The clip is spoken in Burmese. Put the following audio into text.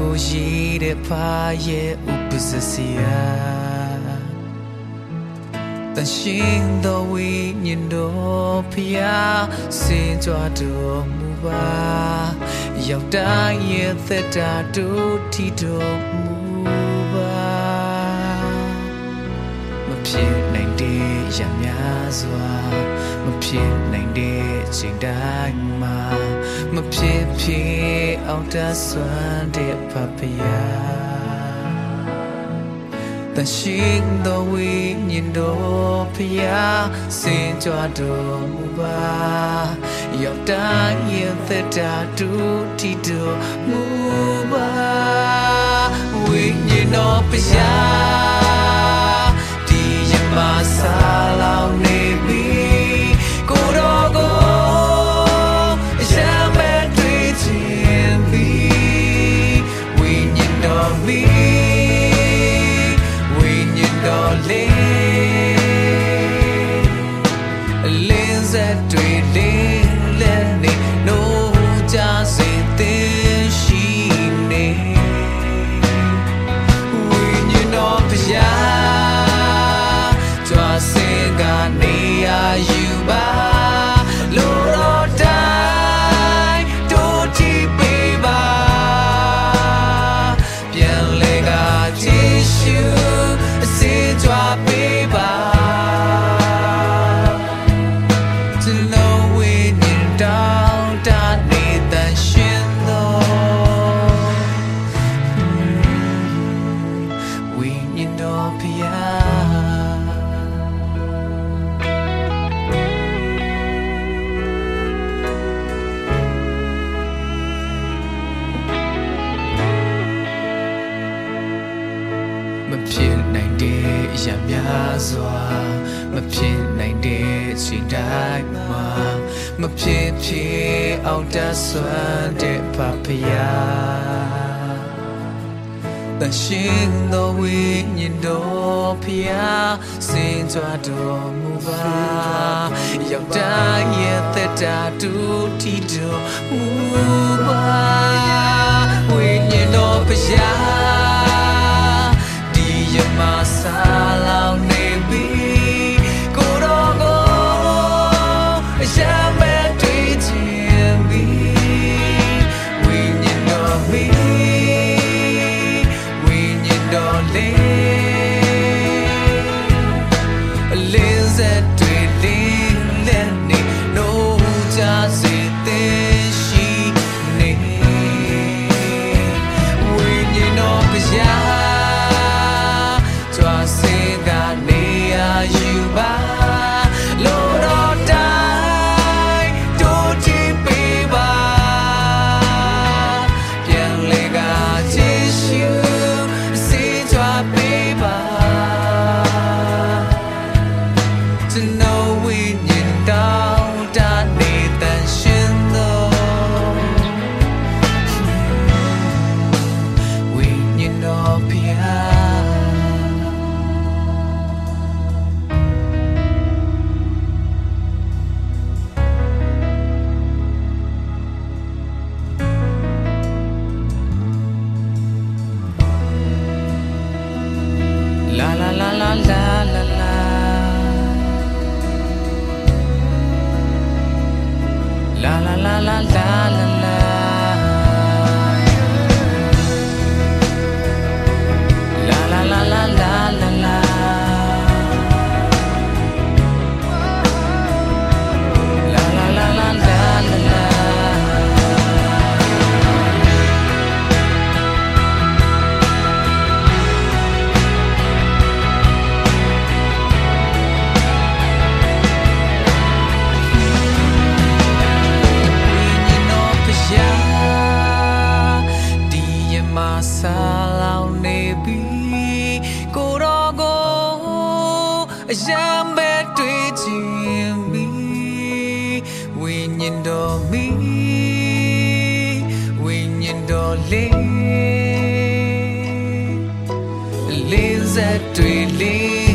တိုင်းကိုရည်တဲ့ဖာရဲ့ဥပစစီယာတရှင်တော်ဝိညာဉ်တော်ဖျားစင်ကြွတော်မူပါရောက်တိုင်းရဲ့သက်တာတို့ထီတော် မူပါမဖြစ်နိုင်တဲ့ရများစွာမဖြစ်နိုင်တဲ့ချိန်တိုင်းမှာမဖြစ်ဖြစ်အောင်တဆွမ်းတဲ့ဖဖယာတရှိသောဝိညာဉ်တော်ဖျားစင်ကြွတော်မူပါရောက်တိုင်းရဲ့သက်တာတူတီတော်မူပါဝိညာဉ်တော်ဖျားဒီ နိုင်တဲ့အရာများစွာမဖြစ်နိုင်တဲ့အချိန်တိုင်းမှာမဖြစ်ဖြစ်အောင်တဆွမ်းတဲ့ဖဖယာတရှင်သောဝိညာဉ်တော်ဖျားစင်ကြွတော်မူပါရောက်တိုင်းရဲ့သက်တာတူတီတော်မူပါဝိညာဉ်တော်ဖျားဒီ ယူ La la la la အယံပဲတွေ့ခြင်းပြီဝိညာဉ်တော်မီဝိညာဉ်တော်လေးလေးစက်တွေလေး